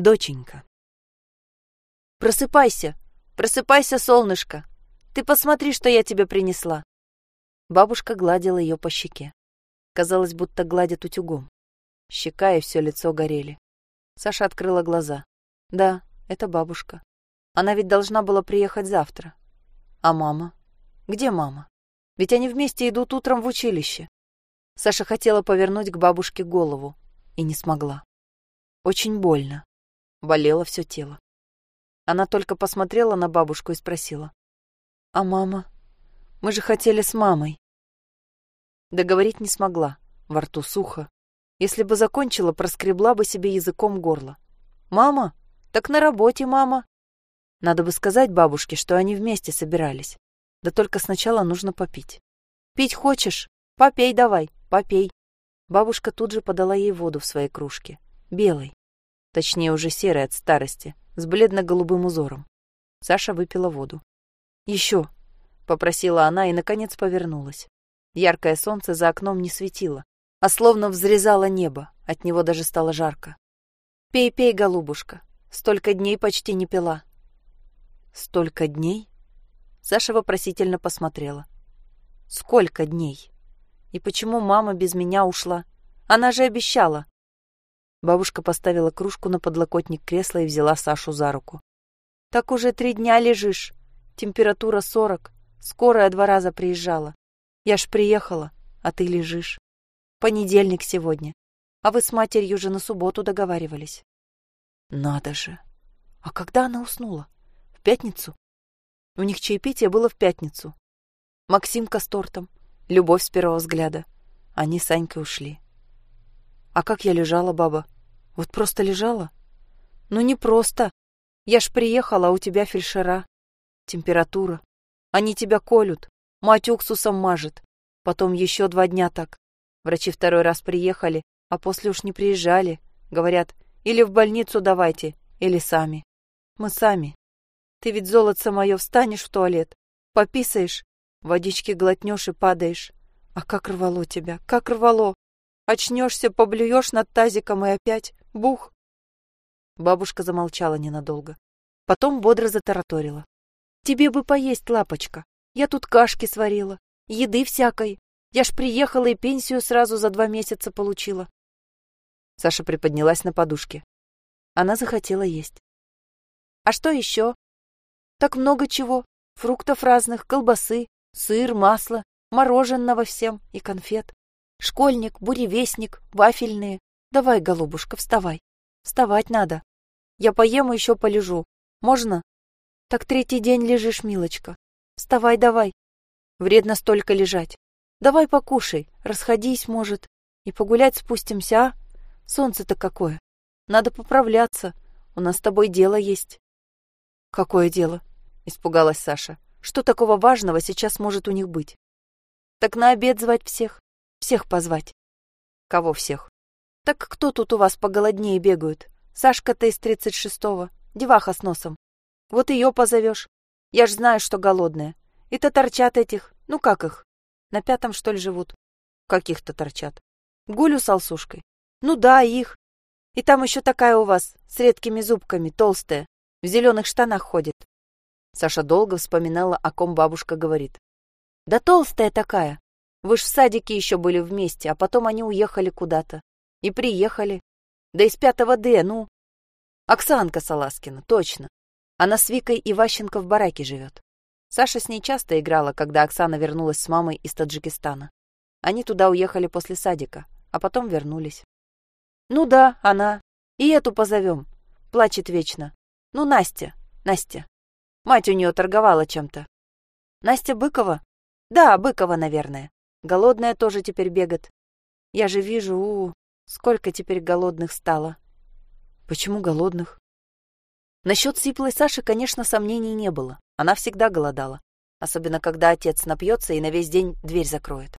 Доченька. «Просыпайся! Просыпайся, солнышко! Ты посмотри, что я тебе принесла!» Бабушка гладила ее по щеке. Казалось, будто гладят утюгом. Щека и все лицо горели. Саша открыла глаза. Да, это бабушка. Она ведь должна была приехать завтра. А мама? Где мама? Ведь они вместе идут утром в училище. Саша хотела повернуть к бабушке голову и не смогла. Очень больно. Болело все тело. Она только посмотрела на бабушку и спросила. «А мама? Мы же хотели с мамой». Договорить не смогла. Во рту сухо. Если бы закончила, проскребла бы себе языком горло. «Мама? Так на работе, мама!» Надо бы сказать бабушке, что они вместе собирались. Да только сначала нужно попить. «Пить хочешь? Попей давай, попей!» Бабушка тут же подала ей воду в своей кружке. Белой точнее уже серой от старости, с бледно-голубым узором. Саша выпила воду. «Еще!» — попросила она и, наконец, повернулась. Яркое солнце за окном не светило, а словно взрезало небо, от него даже стало жарко. «Пей, пей, голубушка, столько дней почти не пила». «Столько дней?» Саша вопросительно посмотрела. «Сколько дней? И почему мама без меня ушла? Она же обещала. Бабушка поставила кружку на подлокотник кресла и взяла Сашу за руку. «Так уже три дня лежишь. Температура сорок. Скорая два раза приезжала. Я ж приехала, а ты лежишь. Понедельник сегодня. А вы с матерью же на субботу договаривались». «Надо же! А когда она уснула? В пятницу?» У них чаепитие было в пятницу. Максимка с тортом, любовь с первого взгляда. Они с Анькой ушли. А как я лежала, баба? Вот просто лежала? Ну не просто. Я ж приехала, а у тебя фельдшера. Температура. Они тебя колют. Мать уксусом мажет. Потом еще два дня так. Врачи второй раз приехали, а после уж не приезжали. Говорят, или в больницу давайте, или сами. Мы сами. Ты ведь, золотце мое, встанешь в туалет, пописаешь, водички глотнешь и падаешь. А как рвало тебя, как рвало! Очнешься, поблюешь над тазиком и опять бух. Бабушка замолчала ненадолго. Потом бодро затараторила. Тебе бы поесть, лапочка. Я тут кашки сварила, еды всякой. Я ж приехала и пенсию сразу за два месяца получила. Саша приподнялась на подушке. Она захотела есть. А что еще? Так много чего. Фруктов разных, колбасы, сыр, масло, мороженого всем и конфет. Школьник, буревестник, вафельные. Давай, голубушка, вставай. Вставать надо. Я поем и еще полежу. Можно? Так третий день лежишь, милочка. Вставай давай. Вредно столько лежать. Давай покушай, расходись, может. И погулять спустимся, а? Солнце-то какое. Надо поправляться. У нас с тобой дело есть. Какое дело? Испугалась Саша. Что такого важного сейчас может у них быть? Так на обед звать всех. Всех позвать. Кого всех? Так кто тут у вас поголоднее бегают? Сашка-то из тридцать шестого, деваха с носом. Вот ее позовешь. Я ж знаю, что голодная. И-то торчат этих, ну как их? На пятом, что ли, живут? Каких-то торчат. Гулю с алсушкой. Ну да, их. И там еще такая у вас, с редкими зубками, толстая, в зеленых штанах ходит. Саша долго вспоминала, о ком бабушка говорит. Да толстая такая, вы ж в садике еще были вместе, а потом они уехали куда-то. И приехали. Да из пятого Д, ну. Оксанка Саласкина, точно. Она с Викой Иващенко в бараке живет. Саша с ней часто играла, когда Оксана вернулась с мамой из Таджикистана. Они туда уехали после садика, а потом вернулись. Ну да, она. И эту позовем. Плачет вечно. Ну, Настя, Настя. Мать у нее торговала чем-то. Настя Быкова? Да, Быкова, наверное. Голодная тоже теперь бегает. Я же вижу, у, сколько теперь голодных стало. Почему голодных? Насчет сиплой Саши, конечно, сомнений не было. Она всегда голодала. Особенно, когда отец напьется и на весь день дверь закроет.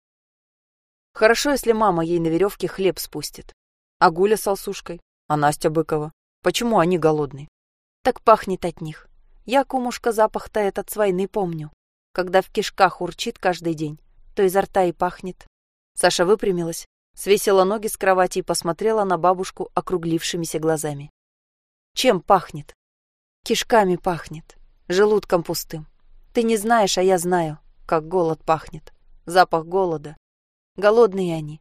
Хорошо, если мама ей на веревке хлеб спустит. А Гуля с Алсушкой? А Настя Быкова? Почему они голодные? Так пахнет от них. Я, кумушка, запах-то этот с войны помню. Когда в кишках урчит каждый день то изо рта и пахнет. Саша выпрямилась, свесила ноги с кровати и посмотрела на бабушку округлившимися глазами. Чем пахнет? Кишками пахнет, желудком пустым. Ты не знаешь, а я знаю, как голод пахнет. Запах голода. Голодные они.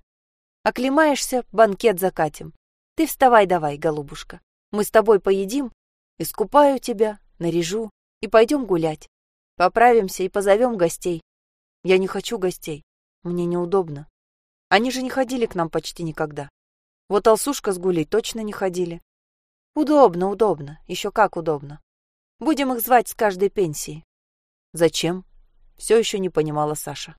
Оклемаешься, банкет закатим. Ты вставай давай, голубушка. Мы с тобой поедим, искупаю тебя, наряжу и пойдем гулять. Поправимся и позовем гостей. Я не хочу гостей. Мне неудобно. Они же не ходили к нам почти никогда. Вот Алсушка с Гулей точно не ходили. Удобно, удобно. Еще как удобно. Будем их звать с каждой пенсии. Зачем? Все еще не понимала Саша.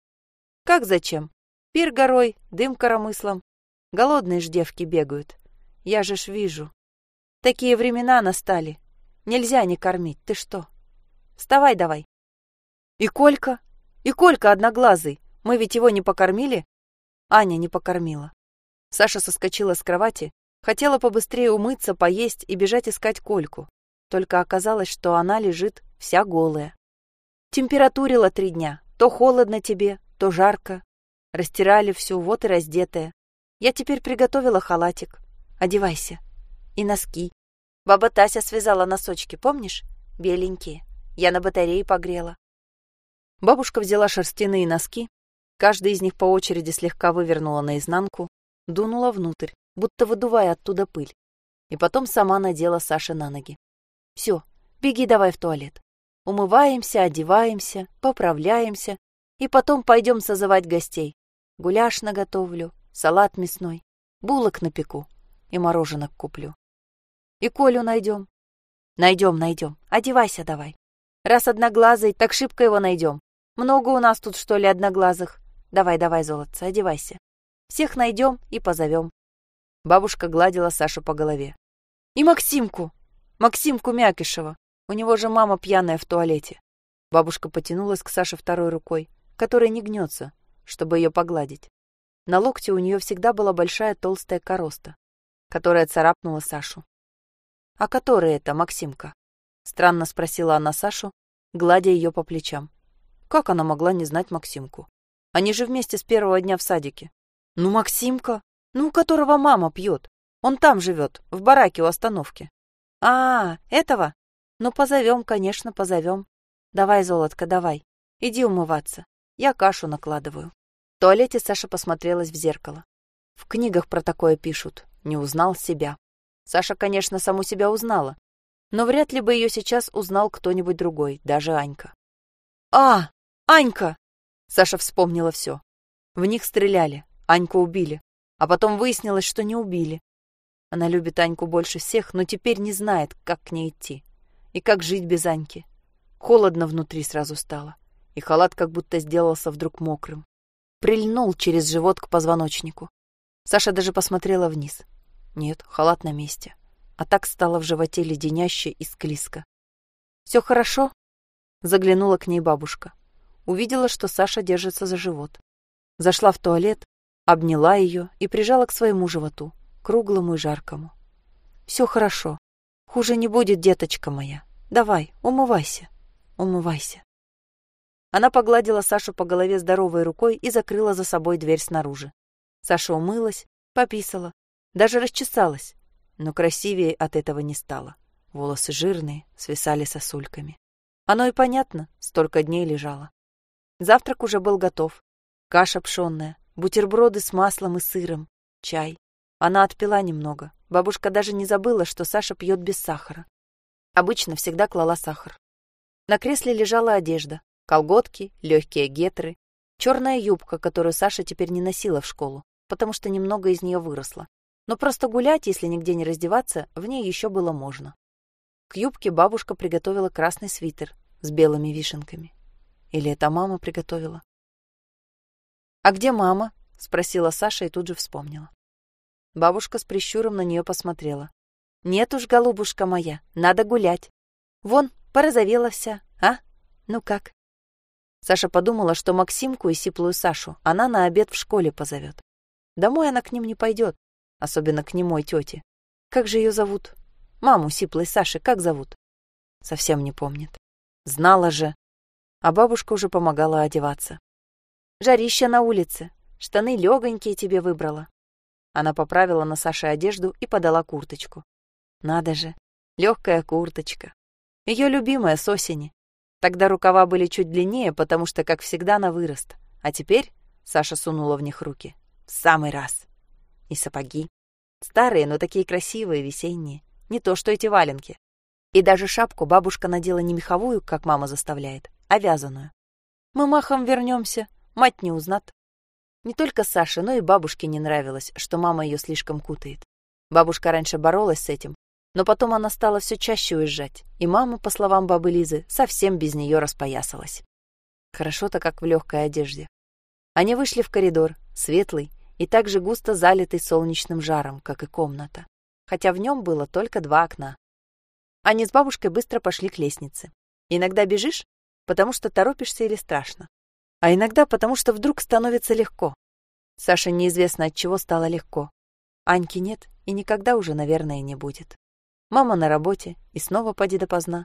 Как зачем? Пир горой, дым коромыслом. Голодные ж девки бегают. Я же ж вижу. Такие времена настали. Нельзя не кормить. Ты что? Вставай давай. И Колька? И Колька одноглазый. Мы ведь его не покормили? Аня не покормила. Саша соскочила с кровати, хотела побыстрее умыться, поесть и бежать искать Кольку. Только оказалось, что она лежит вся голая. Температурила три дня. То холодно тебе, то жарко. Растирали всю, вот и раздетая. Я теперь приготовила халатик. Одевайся. И носки. Баба Тася связала носочки, помнишь? Беленькие. Я на батарее погрела. Бабушка взяла шерстяные носки, каждый из них по очереди слегка вывернула наизнанку, дунула внутрь, будто выдувая оттуда пыль, и потом сама надела Саше на ноги. «Все, беги давай в туалет. Умываемся, одеваемся, поправляемся, и потом пойдем созывать гостей. Гуляш наготовлю, салат мясной, булок напеку и мороженок куплю. И Колю найдем. Найдем, найдем. Одевайся давай. Раз одноглазый, так шибко его найдем. Много у нас тут, что ли, одноглазых? Давай, давай, золотце, одевайся. Всех найдем и позовем. Бабушка гладила Сашу по голове. И Максимку! Максимку Мякишева. У него же мама пьяная в туалете. Бабушка потянулась к Саше второй рукой, которая не гнется, чтобы ее погладить. На локте у нее всегда была большая толстая короста, которая царапнула Сашу. «А который это, Максимка?» — странно спросила она Сашу, гладя ее по плечам. Как она могла не знать Максимку? Они же вместе с первого дня в садике. Ну, Максимка, ну, у которого мама пьет. Он там живет, в бараке у остановки. А, этого? Ну, позовем, конечно, позовем. Давай, золотко, давай. Иди умываться. Я кашу накладываю. В туалете Саша посмотрелась в зеркало. В книгах про такое пишут. Не узнал себя. Саша, конечно, саму себя узнала. Но вряд ли бы ее сейчас узнал кто-нибудь другой, даже Анька. «А, Анька!» Саша вспомнила все. В них стреляли, Аньку убили. А потом выяснилось, что не убили. Она любит Аньку больше всех, но теперь не знает, как к ней идти. И как жить без Аньки. Холодно внутри сразу стало. И халат как будто сделался вдруг мокрым. Прильнул через живот к позвоночнику. Саша даже посмотрела вниз. Нет, халат на месте. А так стало в животе леденяще и склизко. «Все хорошо?» Заглянула к ней бабушка увидела, что Саша держится за живот. Зашла в туалет, обняла ее и прижала к своему животу, круглому и жаркому. «Все хорошо. Хуже не будет, деточка моя. Давай, умывайся, умывайся». Она погладила Сашу по голове здоровой рукой и закрыла за собой дверь снаружи. Саша умылась, пописала, даже расчесалась, но красивее от этого не стало. Волосы жирные, свисали сосульками. Оно и понятно, столько дней лежало. Завтрак уже был готов. Каша пшенная, бутерброды с маслом и сыром, чай. Она отпила немного. Бабушка даже не забыла, что Саша пьет без сахара. Обычно всегда клала сахар. На кресле лежала одежда. Колготки, легкие гетры, черная юбка, которую Саша теперь не носила в школу, потому что немного из нее выросла. Но просто гулять, если нигде не раздеваться, в ней еще было можно. К юбке бабушка приготовила красный свитер с белыми вишенками. Или это мама приготовила? «А где мама?» — спросила Саша и тут же вспомнила. Бабушка с прищуром на нее посмотрела. «Нет уж, голубушка моя, надо гулять. Вон, порозовела вся, а? Ну как?» Саша подумала, что Максимку и сиплую Сашу она на обед в школе позовет. Домой она к ним не пойдет, особенно к немой тете. Как же ее зовут? Маму сиплой Саши как зовут? Совсем не помнит. Знала же а бабушка уже помогала одеваться. «Жарища на улице. Штаны легонькие тебе выбрала». Она поправила на Саше одежду и подала курточку. «Надо же, Легкая курточка. Ее любимая с осени. Тогда рукава были чуть длиннее, потому что, как всегда, на вырост. А теперь Саша сунула в них руки. В самый раз. И сапоги. Старые, но такие красивые, весенние. Не то, что эти валенки. И даже шапку бабушка надела не меховую, как мама заставляет, а вязаную. Мы махом вернемся, мать не узнат. Не только Саше, но и бабушке не нравилось, что мама ее слишком кутает. Бабушка раньше боролась с этим, но потом она стала все чаще уезжать, и мама, по словам бабы Лизы, совсем без нее распоясалась. Хорошо-то как в легкой одежде. Они вышли в коридор, светлый и также густо залитый солнечным жаром, как и комната, хотя в нем было только два окна. Они с бабушкой быстро пошли к лестнице. Иногда бежишь, потому что торопишься или страшно, а иногда потому что вдруг становится легко. Саше неизвестно от чего стало легко. Аньки нет и никогда уже, наверное, не будет. Мама на работе и снова поди допоздна.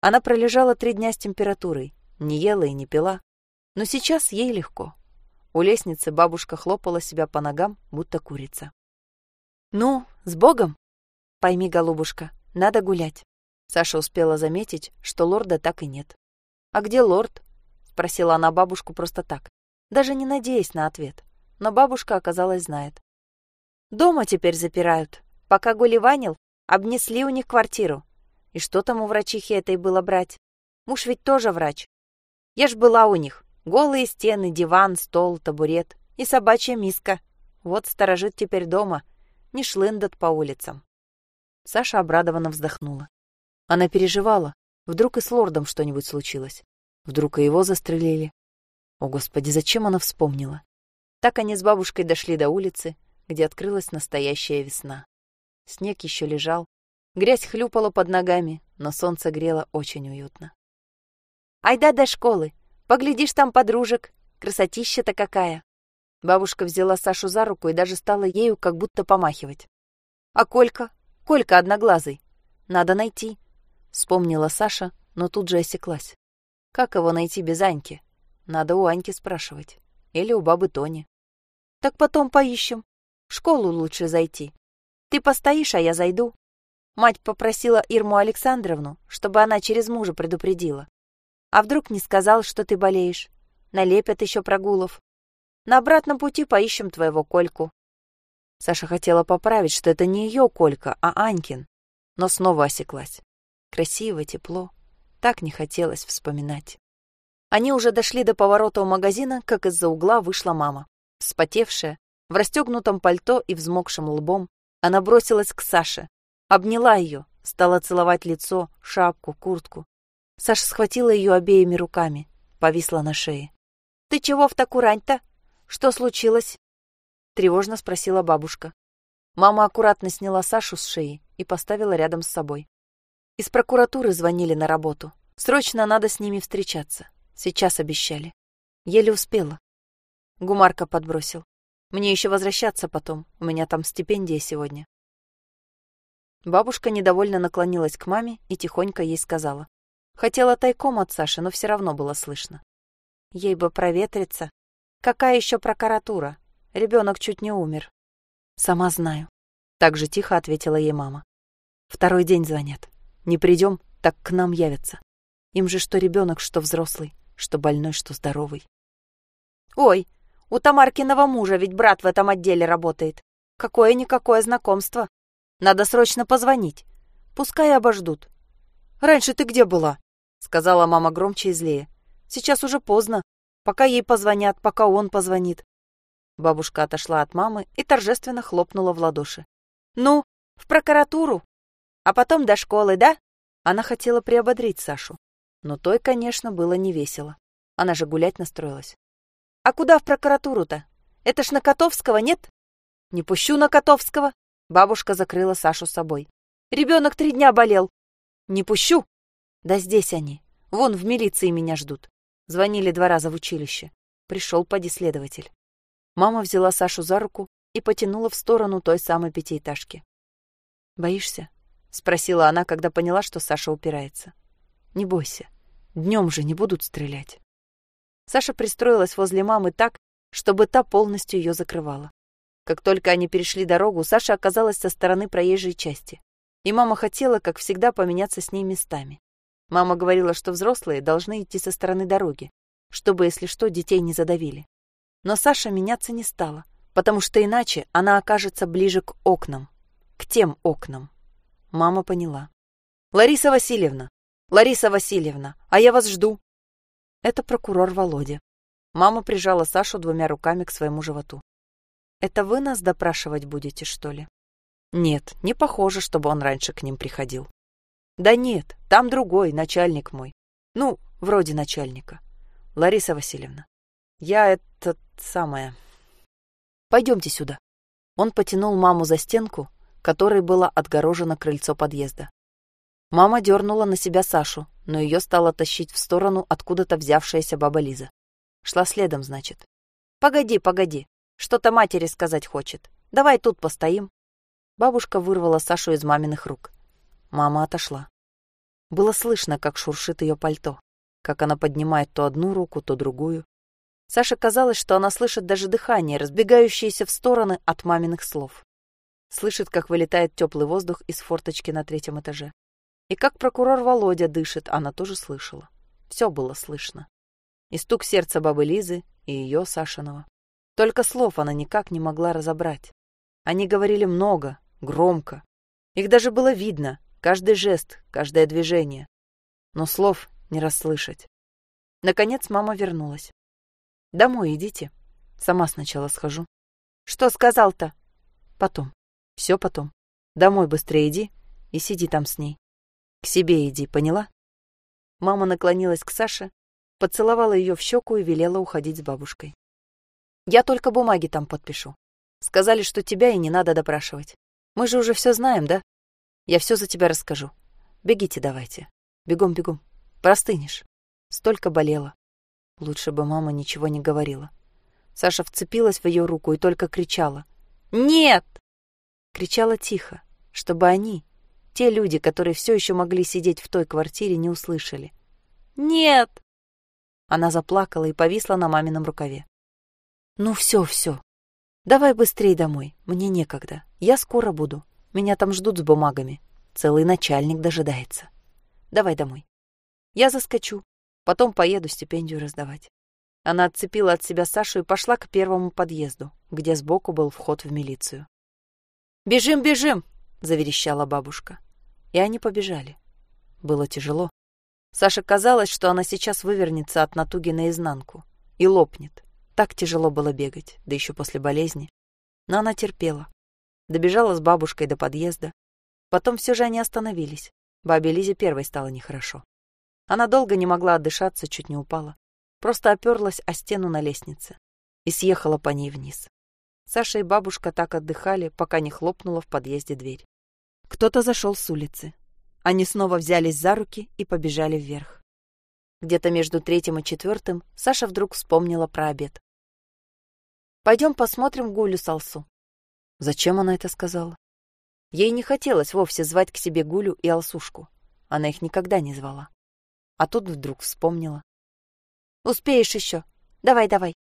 Она пролежала три дня с температурой, не ела и не пила, но сейчас ей легко. У лестницы бабушка хлопала себя по ногам, будто курица. «Ну, с Богом!» «Пойми, голубушка, надо гулять». Саша успела заметить, что лорда так и нет. «А где лорд?» — спросила она бабушку просто так, даже не надеясь на ответ. Но бабушка, оказалось, знает. «Дома теперь запирают. Пока гуливанил, обнесли у них квартиру. И что там у врачихи этой было брать? Муж ведь тоже врач. Я ж была у них. Голые стены, диван, стол, табурет и собачья миска. Вот сторожит теперь дома, не шлындат по улицам. Саша обрадованно вздохнула. Она переживала. Вдруг и с лордом что-нибудь случилось. Вдруг и его застрелили. О, Господи, зачем она вспомнила? Так они с бабушкой дошли до улицы, где открылась настоящая весна. Снег еще лежал, грязь хлюпала под ногами, но солнце грело очень уютно. «Айда до школы! Поглядишь там подружек! Красотища-то какая!» Бабушка взяла Сашу за руку и даже стала ею как будто помахивать. «А Колька? Колька одноглазый. Надо найти. Вспомнила Саша, но тут же осеклась. Как его найти без Аньки? Надо у Аньки спрашивать. Или у бабы Тони. Так потом поищем. В школу лучше зайти. Ты постоишь, а я зайду. Мать попросила Ирму Александровну, чтобы она через мужа предупредила. А вдруг не сказал, что ты болеешь? Налепят еще прогулов. На обратном пути поищем твоего Кольку. Саша хотела поправить, что это не ее Колька, а Анькин, но снова осеклась. Красиво, тепло. Так не хотелось вспоминать. Они уже дошли до поворота у магазина, как из-за угла вышла мама. Вспотевшая, в расстегнутом пальто и взмокшим лбом, она бросилась к Саше, обняла ее, стала целовать лицо, шапку, куртку. Саша схватила ее обеими руками, повисла на шее. «Ты чего в такую рань-то? Что случилось?» Тревожно спросила бабушка. Мама аккуратно сняла Сашу с шеи и поставила рядом с собой. Из прокуратуры звонили на работу. Срочно надо с ними встречаться. Сейчас обещали. Еле успела. Гумарка подбросил. Мне еще возвращаться потом. У меня там стипендия сегодня. Бабушка недовольно наклонилась к маме и тихонько ей сказала. Хотела тайком от Саши, но все равно было слышно. Ей бы проветриться. Какая еще прокуратура? Ребенок чуть не умер. Сама знаю. Так же тихо ответила ей мама. Второй день звонят. Не придем, так к нам явятся. Им же что ребенок, что взрослый, что больной, что здоровый. Ой, у Тамаркиного мужа ведь брат в этом отделе работает. Какое-никакое знакомство. Надо срочно позвонить. Пускай обождут. Раньше ты где была? Сказала мама громче и злее. Сейчас уже поздно. Пока ей позвонят, пока он позвонит. Бабушка отошла от мамы и торжественно хлопнула в ладоши. «Ну, в прокуратуру, а потом до школы, да?» Она хотела приободрить Сашу. Но той, конечно, было не весело. Она же гулять настроилась. «А куда в прокуратуру-то? Это ж на Котовского, нет?» «Не пущу на Котовского!» Бабушка закрыла Сашу собой. «Ребенок три дня болел!» «Не пущу!» «Да здесь они. Вон в милиции меня ждут. Звонили два раза в училище. Пришел поди следователь». Мама взяла Сашу за руку и потянула в сторону той самой пятиэтажки. «Боишься?» — спросила она, когда поняла, что Саша упирается. «Не бойся. Днем же не будут стрелять». Саша пристроилась возле мамы так, чтобы та полностью ее закрывала. Как только они перешли дорогу, Саша оказалась со стороны проезжей части. И мама хотела, как всегда, поменяться с ней местами. Мама говорила, что взрослые должны идти со стороны дороги, чтобы, если что, детей не задавили. Но Саша меняться не стала, потому что иначе она окажется ближе к окнам, к тем окнам. Мама поняла. «Лариса Васильевна! Лариса Васильевна! А я вас жду!» Это прокурор Володя. Мама прижала Сашу двумя руками к своему животу. «Это вы нас допрашивать будете, что ли?» «Нет, не похоже, чтобы он раньше к ним приходил». «Да нет, там другой, начальник мой. Ну, вроде начальника. Лариса Васильевна, я этот самое... Пойдемте сюда». Он потянул маму за стенку, которой было отгорожено крыльцо подъезда. Мама дернула на себя Сашу, но ее стала тащить в сторону откуда-то взявшаяся баба Лиза. Шла следом, значит. «Погоди, погоди, что-то матери сказать хочет. Давай тут постоим». Бабушка вырвала Сашу из маминых рук. Мама отошла. Было слышно, как шуршит ее пальто, как она поднимает то одну руку, то другую. Саше казалось, что она слышит даже дыхание, разбегающееся в стороны от маминых слов. Слышит, как вылетает теплый воздух из форточки на третьем этаже. И как прокурор Володя дышит, она тоже слышала. Все было слышно. И стук сердца бабы Лизы, и ее, Сашиного. Только слов она никак не могла разобрать. Они говорили много, громко. Их даже было видно, каждый жест, каждое движение. Но слов не расслышать. Наконец мама вернулась. «Домой идите. Сама сначала схожу». «Что сказал-то?» «Потом. Все потом. Домой быстрее иди и сиди там с ней. К себе иди, поняла?» Мама наклонилась к Саше, поцеловала ее в щеку и велела уходить с бабушкой. Я только бумаги там подпишу. Сказали, что тебя и не надо допрашивать. Мы же уже все знаем, да? Я все за тебя расскажу. Бегите давайте. Бегом, бегом. Простынешь. Столько болела. Лучше бы мама ничего не говорила. Саша вцепилась в ее руку и только кричала. «Нет!» Кричала тихо, чтобы они, те люди, которые все еще могли сидеть в той квартире, не услышали. «Нет!» Она заплакала и повисла на мамином рукаве. Ну все, все. Давай быстрей домой, мне некогда. Я скоро буду. Меня там ждут с бумагами. Целый начальник дожидается. Давай домой. Я заскочу, потом поеду стипендию раздавать. Она отцепила от себя Сашу и пошла к первому подъезду, где сбоку был вход в милицию. «Бежим, бежим!» — заверещала бабушка. И они побежали. Было тяжело. Саше казалось, что она сейчас вывернется от натуги наизнанку и лопнет. Так тяжело было бегать, да еще после болезни. Но она терпела. Добежала с бабушкой до подъезда. Потом все же они остановились. Бабе Лизе первой стало нехорошо. Она долго не могла отдышаться, чуть не упала. Просто оперлась о стену на лестнице и съехала по ней вниз. Саша и бабушка так отдыхали, пока не хлопнула в подъезде дверь. Кто-то зашел с улицы. Они снова взялись за руки и побежали вверх. Где-то между третьим и четвертым Саша вдруг вспомнила про обед. Пойдем посмотрим Гулю Салсу. Зачем она это сказала? Ей не хотелось вовсе звать к себе Гулю и Алсушку. Она их никогда не звала. А тут вдруг вспомнила. «Успеешь еще. Давай, давай».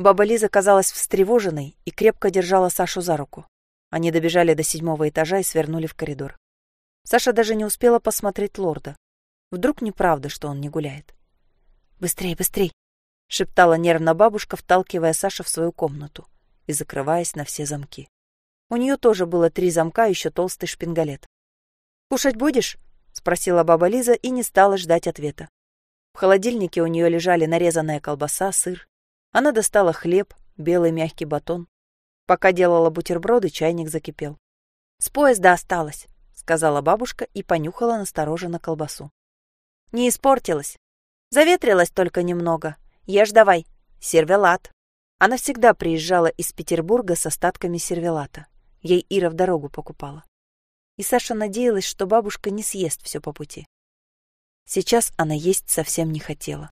Баба Лиза казалась встревоженной и крепко держала Сашу за руку. Они добежали до седьмого этажа и свернули в коридор. Саша даже не успела посмотреть лорда. Вдруг неправда, что он не гуляет. «Быстрей, быстрей!» шептала нервно бабушка, вталкивая Сашу в свою комнату и закрываясь на все замки. У нее тоже было три замка и еще толстый шпингалет. «Кушать будешь?» — спросила баба Лиза и не стала ждать ответа. В холодильнике у нее лежали нарезанная колбаса, сыр. Она достала хлеб, белый мягкий батон. Пока делала бутерброды, чайник закипел. «С поезда осталось», — сказала бабушка и понюхала настороженно колбасу. «Не испортилась. Заветрилась только немного, Ешь давай. Сервелат. Она всегда приезжала из Петербурга с остатками сервелата. Ей Ира в дорогу покупала. И Саша надеялась, что бабушка не съест все по пути. Сейчас она есть совсем не хотела.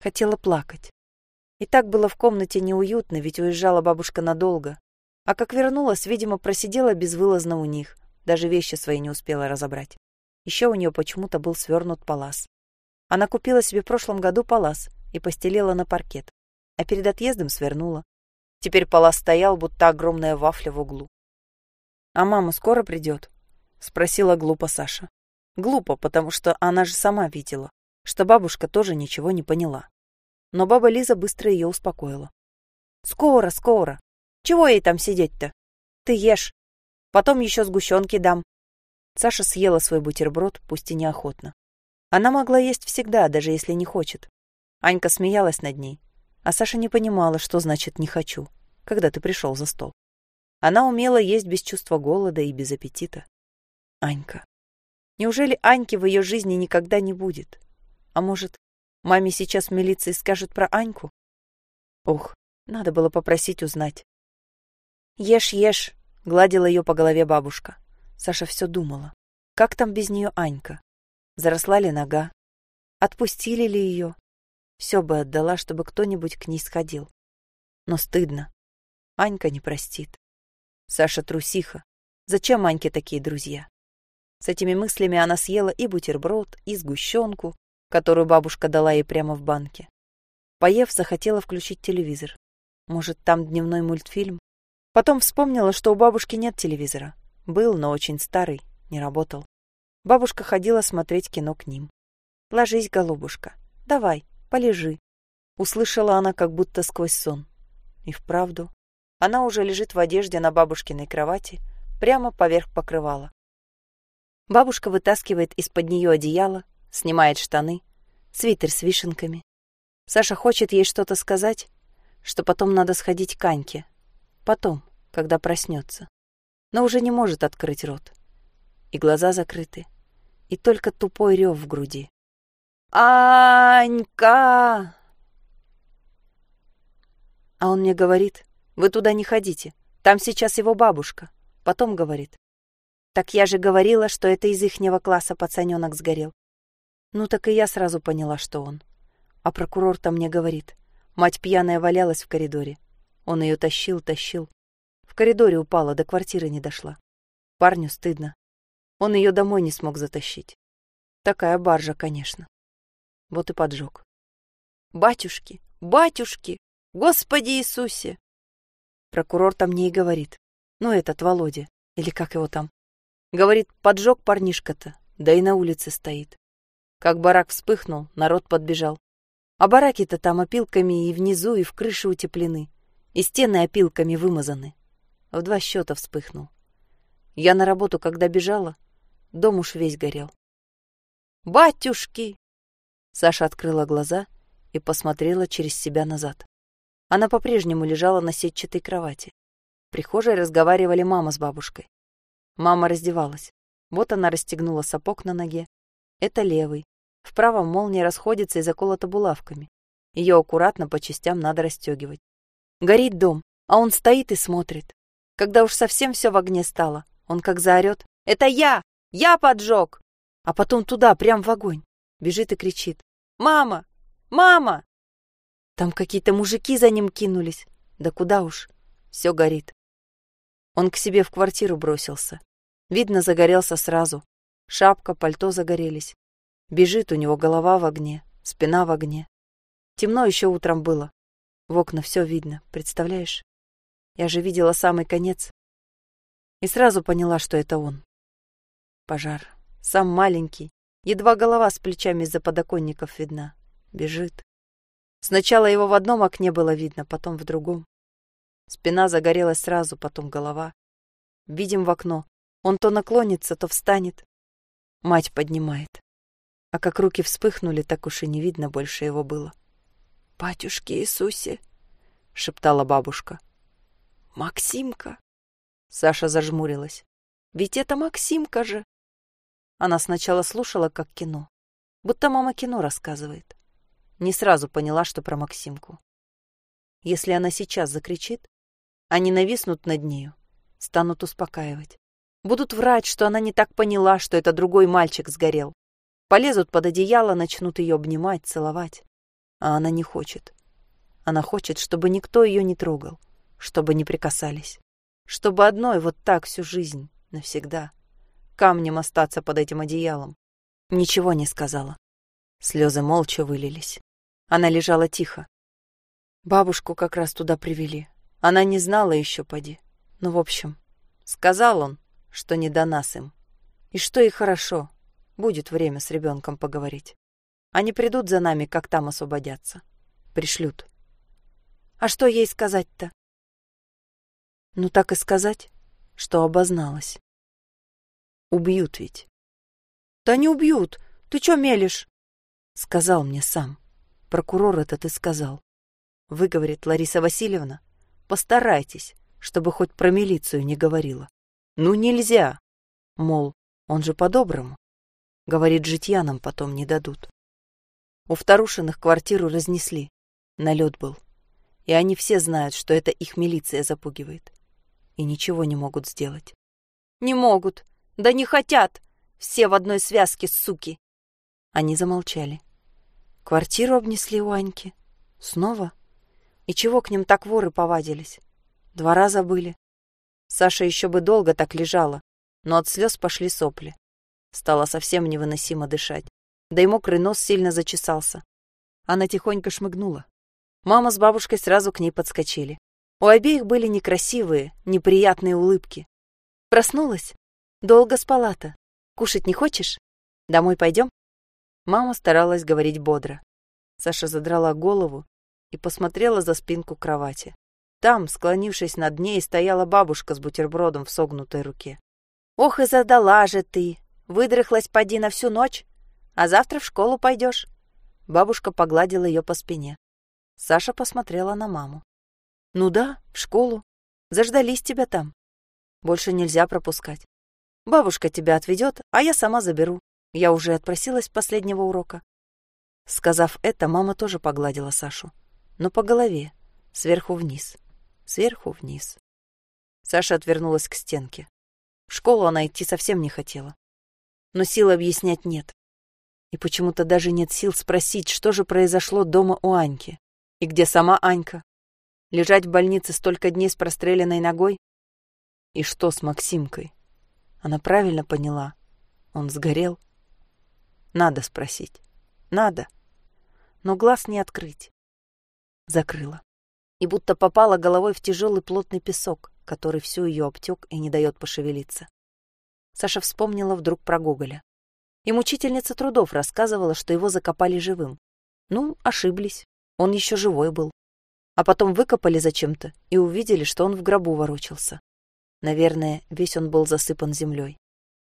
Хотела плакать. И так было в комнате неуютно, ведь уезжала бабушка надолго. А как вернулась, видимо, просидела безвылазно у них. Даже вещи свои не успела разобрать. Еще у нее почему-то был свернут палас. Она купила себе в прошлом году палас и постелила на паркет, а перед отъездом свернула. Теперь палас стоял, будто огромная вафля в углу. «А мама скоро придет?» — спросила глупо Саша. Глупо, потому что она же сама видела, что бабушка тоже ничего не поняла. Но баба Лиза быстро ее успокоила. «Скоро, скоро. Чего ей там сидеть-то? Ты ешь. Потом еще сгущенки дам». Саша съела свой бутерброд, пусть и неохотно. Она могла есть всегда, даже если не хочет. Анька смеялась над ней, а Саша не понимала, что значит «не хочу», когда ты пришел за стол. Она умела есть без чувства голода и без аппетита. Анька. Неужели Аньки в ее жизни никогда не будет? А может, маме сейчас в милиции скажут про Аньку? Ох, надо было попросить узнать. «Ешь, ешь», — гладила ее по голове бабушка. Саша все думала. Как там без нее Анька? Заросла ли нога? Отпустили ли ее? Все бы отдала, чтобы кто-нибудь к ней сходил. Но стыдно. Анька не простит. Саша трусиха. Зачем Аньке такие друзья? С этими мыслями она съела и бутерброд, и сгущенку, которую бабушка дала ей прямо в банке. Поев, захотела включить телевизор. Может, там дневной мультфильм? Потом вспомнила, что у бабушки нет телевизора. Был, но очень старый, не работал. Бабушка ходила смотреть кино к ним. «Ложись, голубушка. Давай, полежи». Услышала она как будто сквозь сон. И вправду, она уже лежит в одежде на бабушкиной кровати, прямо поверх покрывала. Бабушка вытаскивает из-под нее одеяло, снимает штаны, свитер с вишенками. Саша хочет ей что-то сказать, что потом надо сходить к Аньке. Потом, когда проснется. Но уже не может открыть рот. И глаза закрыты, и только тупой рев в груди. «Анька!» А он мне говорит, вы туда не ходите, там сейчас его бабушка. Потом говорит, так я же говорила, что это из ихнего класса пацаненок сгорел. Ну так и я сразу поняла, что он. А прокурор-то мне говорит, мать пьяная валялась в коридоре. Он ее тащил, тащил. В коридоре упала, до квартиры не дошла. Парню стыдно. Он ее домой не смог затащить. Такая баржа, конечно. Вот и поджег. «Батюшки! Батюшки! Господи Иисусе!» Прокурор там мне и говорит. Ну, этот Володя, или как его там. Говорит, поджег парнишка-то, да и на улице стоит. Как барак вспыхнул, народ подбежал. А бараки-то там опилками и внизу, и в крыше утеплены. И стены опилками вымазаны. В два счета вспыхнул. Я на работу, когда бежала, дом уж весь горел. «Батюшки!» Саша открыла глаза и посмотрела через себя назад. Она по-прежнему лежала на сетчатой кровати. В прихожей разговаривали мама с бабушкой. Мама раздевалась. Вот она расстегнула сапог на ноге. Это левый. В правом молния расходится и заколота булавками. Ее аккуратно по частям надо расстегивать. Горит дом, а он стоит и смотрит. Когда уж совсем все в огне стало, он как заорет. «Это я! Я поджег!» А потом туда, прям в огонь. Бежит и кричит. «Мама! Мама!» Там какие-то мужики за ним кинулись. Да куда уж. Все горит. Он к себе в квартиру бросился. Видно, загорелся сразу. Шапка, пальто загорелись. Бежит у него голова в огне, спина в огне. Темно еще утром было. В окна все видно, представляешь? Я же видела самый конец. И сразу поняла, что это он. Пожар. Сам маленький. Едва голова с плечами из-за подоконников видна. Бежит. Сначала его в одном окне было видно, потом в другом. Спина загорелась сразу, потом голова. Видим в окно. Он то наклонится, то встанет. Мать поднимает. А как руки вспыхнули, так уж и не видно больше его было. «Батюшки Иисусе!» — шептала бабушка. «Максимка!» Саша зажмурилась. «Ведь это Максимка же!» Она сначала слушала, как кино. Будто мама кино рассказывает. Не сразу поняла, что про Максимку. Если она сейчас закричит, они нависнут над нею, станут успокаивать. Будут врать, что она не так поняла, что это другой мальчик сгорел. Полезут под одеяло, начнут ее обнимать, целовать. А она не хочет. Она хочет, чтобы никто ее не трогал, чтобы не прикасались. Чтобы одной вот так всю жизнь, навсегда, камнем остаться под этим одеялом. Ничего не сказала. Слезы молча вылились. Она лежала тихо. Бабушку как раз туда привели. Она не знала еще, поди. Ну, в общем, сказал он, что не до нас им. И что и хорошо. Будет время с ребенком поговорить. Они придут за нами, как там освободятся. Пришлют. А что ей сказать-то? Ну так и сказать, что обозналась. Убьют ведь. Да не убьют. Ты чё мелешь? Сказал мне сам. Прокурор это ты сказал. Вы, говорит Лариса Васильевна, постарайтесь, чтобы хоть про милицию не говорила. Ну нельзя. Мол, он же по-доброму. Говорит, житья нам потом не дадут. У вторушиных квартиру разнесли. Налет был. И они все знают, что это их милиция запугивает. И ничего не могут сделать. Не могут. Да не хотят. Все в одной связке, суки. Они замолчали. Квартиру обнесли у Аньки. Снова? И чего к ним так воры повадились? Два раза были. Саша еще бы долго так лежала, но от слез пошли сопли. Стало совсем невыносимо дышать. Да и мокрый нос сильно зачесался. Она тихонько шмыгнула. Мама с бабушкой сразу к ней подскочили. У обеих были некрасивые, неприятные улыбки. Проснулась? Долго спала-то. Кушать не хочешь? Домой пойдем? Мама старалась говорить бодро. Саша задрала голову и посмотрела за спинку кровати. Там, склонившись над ней, стояла бабушка с бутербродом в согнутой руке. «Ох и задала же ты! Выдрыхлась поди на всю ночь, а завтра в школу пойдешь. Бабушка погладила ее по спине. Саша посмотрела на маму. «Ну да, в школу. Заждались тебя там. Больше нельзя пропускать. Бабушка тебя отведет, а я сама заберу. Я уже отпросилась с последнего урока». Сказав это, мама тоже погладила Сашу. Но по голове, сверху вниз, сверху вниз. Саша отвернулась к стенке. В школу она идти совсем не хотела но сил объяснять нет. И почему-то даже нет сил спросить, что же произошло дома у Аньки. И где сама Анька? Лежать в больнице столько дней с простреленной ногой? И что с Максимкой? Она правильно поняла. Он сгорел. Надо спросить. Надо. Но глаз не открыть. Закрыла. И будто попала головой в тяжелый плотный песок, который всю ее обтек и не дает пошевелиться. Саша вспомнила вдруг про Гоголя. И мучительница трудов рассказывала, что его закопали живым. Ну, ошиблись. Он еще живой был. А потом выкопали зачем-то и увидели, что он в гробу ворочался. Наверное, весь он был засыпан землей.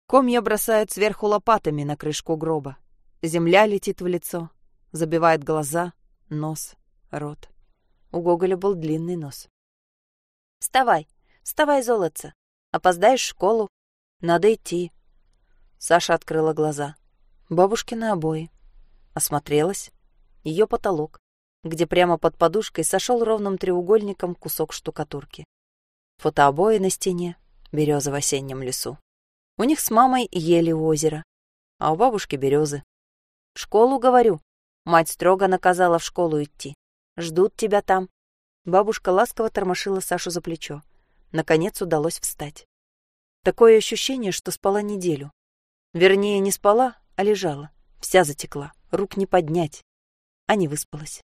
Комья бросает сверху лопатами на крышку гроба. Земля летит в лицо, забивает глаза, нос, рот. У Гоголя был длинный нос. «Вставай, вставай, золотце. Опоздаешь в школу, надо идти. Саша открыла глаза. Бабушкины обои. Осмотрелась. Ее потолок, где прямо под подушкой сошел ровным треугольником кусок штукатурки. Фотообои на стене, береза в осеннем лесу. У них с мамой ели у озера, а у бабушки березы. Школу, говорю. Мать строго наказала в школу идти. Ждут тебя там. Бабушка ласково тормошила Сашу за плечо. Наконец удалось встать. Такое ощущение, что спала неделю. Вернее, не спала, а лежала. Вся затекла, рук не поднять. А не выспалась.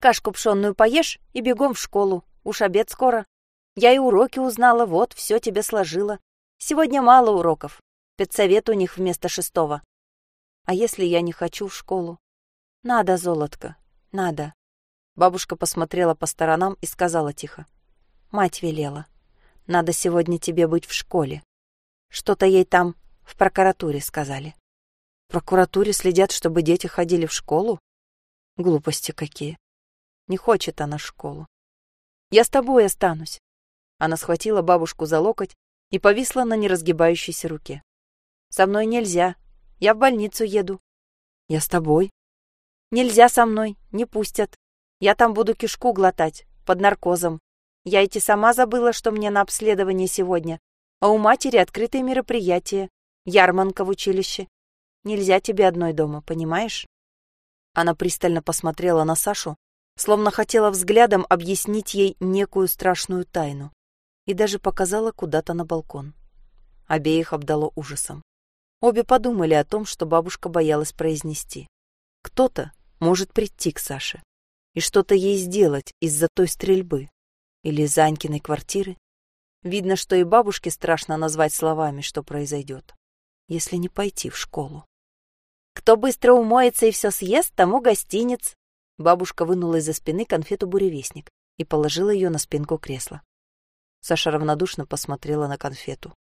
Кашку пшенную поешь и бегом в школу. Уж обед скоро. Я и уроки узнала, вот, все тебе сложила. Сегодня мало уроков. Педсовет у них вместо шестого. А если я не хочу в школу? Надо, золотко, надо. Бабушка посмотрела по сторонам и сказала тихо. Мать велела. Надо сегодня тебе быть в школе. Что-то ей там в прокуратуре сказали. В прокуратуре следят, чтобы дети ходили в школу? Глупости какие. Не хочет она школу. Я с тобой останусь. Она схватила бабушку за локоть и повисла на неразгибающейся руке. Со мной нельзя. Я в больницу еду. Я с тобой. Нельзя со мной, не пустят. Я там буду кишку глотать, под наркозом. Я идти сама забыла, что мне на обследование сегодня, а у матери открытые мероприятия, ярманка в училище. Нельзя тебе одной дома, понимаешь? Она пристально посмотрела на Сашу, словно хотела взглядом объяснить ей некую страшную тайну, и даже показала куда-то на балкон. Обеих обдало ужасом. Обе подумали о том, что бабушка боялась произнести. Кто-то может прийти к Саше и что-то ей сделать из-за той стрельбы. Или из Анькиной квартиры. Видно, что и бабушке страшно назвать словами, что произойдет. если не пойти в школу? Кто быстро умоется и все съест, тому гостиниц. Бабушка вынула из-за спины конфету-буревестник и положила ее на спинку кресла. Саша равнодушно посмотрела на конфету.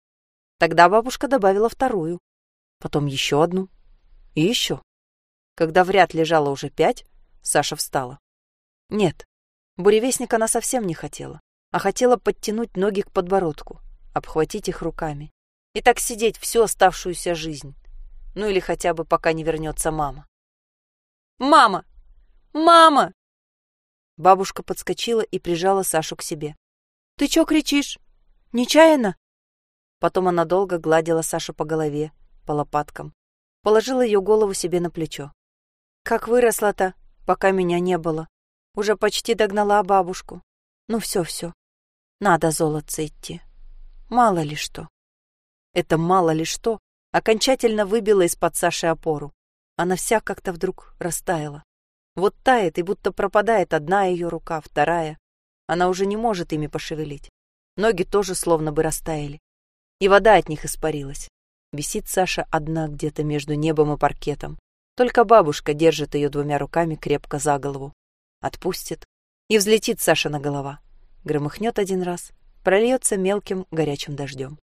Тогда бабушка добавила вторую, потом еще одну и еще. Когда в ряд лежало уже пять, Саша встала. Нет, буревестник она совсем не хотела, а хотела подтянуть ноги к подбородку, обхватить их руками и так сидеть всю оставшуюся жизнь. Ну или хотя бы пока не вернется мама. «Мама! Мама!» Бабушка подскочила и прижала Сашу к себе. «Ты чё кричишь? Нечаянно?» Потом она долго гладила Сашу по голове, по лопаткам, положила ее голову себе на плечо. «Как выросла-то, пока меня не было. Уже почти догнала бабушку. Ну все-все. Надо золотце идти. Мало ли что». Это мало ли что окончательно выбило из-под Саши опору. Она вся как-то вдруг растаяла. Вот тает и будто пропадает одна ее рука, вторая. Она уже не может ими пошевелить. Ноги тоже словно бы растаяли. И вода от них испарилась. Висит Саша одна где-то между небом и паркетом. Только бабушка держит ее двумя руками крепко за голову. Отпустит. И взлетит Саша на голова. Громыхнет один раз. Прольется мелким горячим дождем.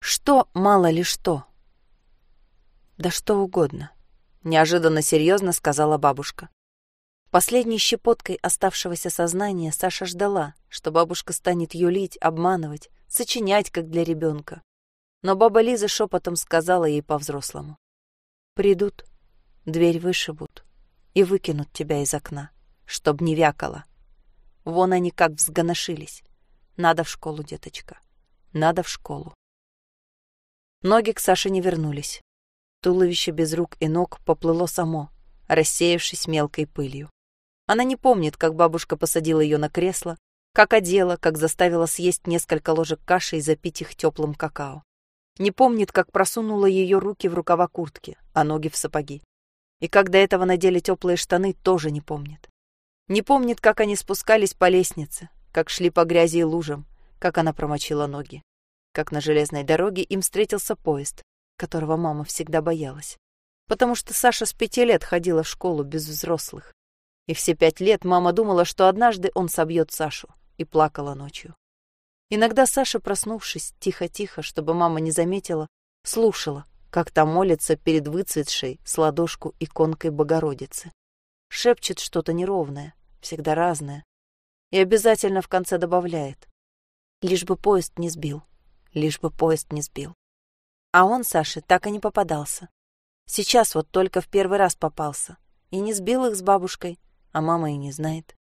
Что, мало ли что? Да что угодно. Неожиданно серьезно сказала бабушка. Последней щепоткой оставшегося сознания Саша ждала, что бабушка станет юлить, обманывать, сочинять, как для ребенка. Но баба Лиза шепотом сказала ей по-взрослому. «Придут, дверь вышибут и выкинут тебя из окна, чтоб не вякало. Вон они как взгоношились. Надо в школу, деточка, надо в школу». Ноги к Саше не вернулись. Туловище без рук и ног поплыло само, рассеявшись мелкой пылью. Она не помнит, как бабушка посадила ее на кресло, как одела, как заставила съесть несколько ложек каши и запить их теплым какао. Не помнит, как просунула ее руки в рукава куртки, а ноги в сапоги. И как до этого надели теплые штаны, тоже не помнит. Не помнит, как они спускались по лестнице, как шли по грязи и лужам, как она промочила ноги. Как на железной дороге им встретился поезд, которого мама всегда боялась. Потому что Саша с пяти лет ходила в школу без взрослых. И все пять лет мама думала, что однажды он собьет Сашу, и плакала ночью. Иногда Саша, проснувшись тихо-тихо, чтобы мама не заметила, слушала, как та молится перед выцветшей с ладошку иконкой Богородицы. Шепчет что-то неровное, всегда разное. И обязательно в конце добавляет. Лишь бы поезд не сбил, лишь бы поезд не сбил. А он, Саше, так и не попадался. Сейчас вот только в первый раз попался. И не сбил их с бабушкой, а мама и не знает.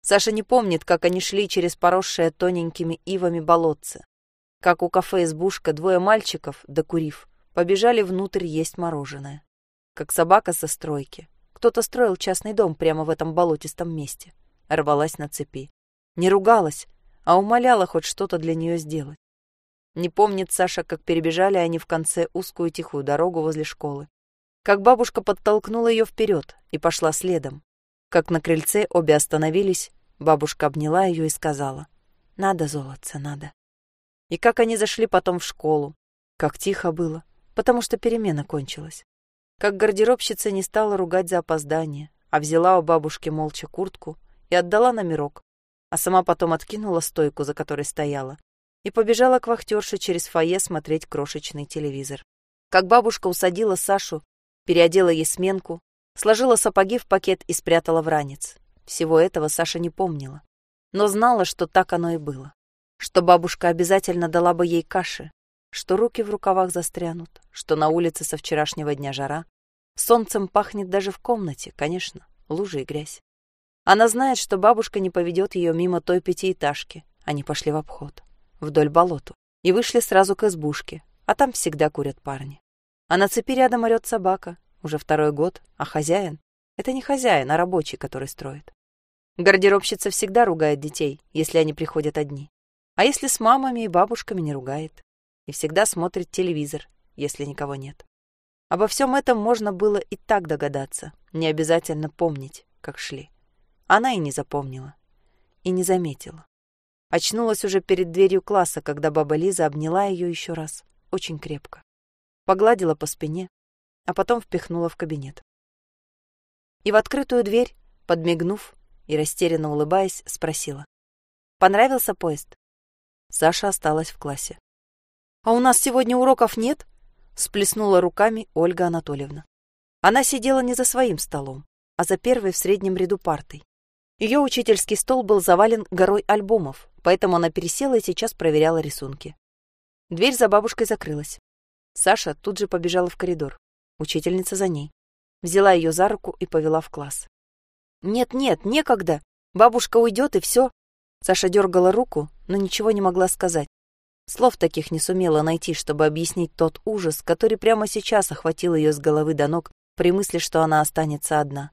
Саша не помнит, как они шли через поросшее тоненькими ивами болотце. Как у кафе избушка двое мальчиков, докурив, побежали внутрь есть мороженое. Как собака со стройки. Кто-то строил частный дом прямо в этом болотистом месте. Рвалась на цепи. Не ругалась, а умоляла хоть что-то для нее сделать. Не помнит Саша, как перебежали они в конце узкую тихую дорогу возле школы. Как бабушка подтолкнула ее вперед и пошла следом, как на крыльце обе остановились, бабушка обняла ее и сказала, «Надо, золотце, надо». И как они зашли потом в школу, как тихо было, потому что перемена кончилась. Как гардеробщица не стала ругать за опоздание, а взяла у бабушки молча куртку и отдала номерок, а сама потом откинула стойку, за которой стояла, и побежала к вахтерше через фойе смотреть крошечный телевизор. Как бабушка усадила Сашу, переодела ей сменку, Сложила сапоги в пакет и спрятала в ранец. Всего этого Саша не помнила. Но знала, что так оно и было. Что бабушка обязательно дала бы ей каши, что руки в рукавах застрянут, что на улице со вчерашнего дня жара. Солнцем пахнет даже в комнате, конечно, лужи и грязь. Она знает, что бабушка не поведет ее мимо той пятиэтажки. Они пошли в обход, вдоль болоту, и вышли сразу к избушке, а там всегда курят парни. А на цепи рядом орет собака, уже второй год, а хозяин — это не хозяин, а рабочий, который строит. Гардеробщица всегда ругает детей, если они приходят одни. А если с мамами и бабушками не ругает. И всегда смотрит телевизор, если никого нет. Обо всем этом можно было и так догадаться, не обязательно помнить, как шли. Она и не запомнила. И не заметила. Очнулась уже перед дверью класса, когда баба Лиза обняла ее еще раз, очень крепко. погладила по спине, а потом впихнула в кабинет. И в открытую дверь, подмигнув и растерянно улыбаясь, спросила. «Понравился поезд?» Саша осталась в классе. «А у нас сегодня уроков нет?» Сплеснула руками Ольга Анатольевна. Она сидела не за своим столом, а за первой в среднем ряду партой. Ее учительский стол был завален горой альбомов, поэтому она пересела и сейчас проверяла рисунки. Дверь за бабушкой закрылась. Саша тут же побежала в коридор. Учительница за ней. Взяла ее за руку и повела в класс. «Нет-нет, некогда. Бабушка уйдет, и все». Саша дергала руку, но ничего не могла сказать. Слов таких не сумела найти, чтобы объяснить тот ужас, который прямо сейчас охватил ее с головы до ног при мысли, что она останется одна.